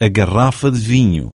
a garrafa de vinho.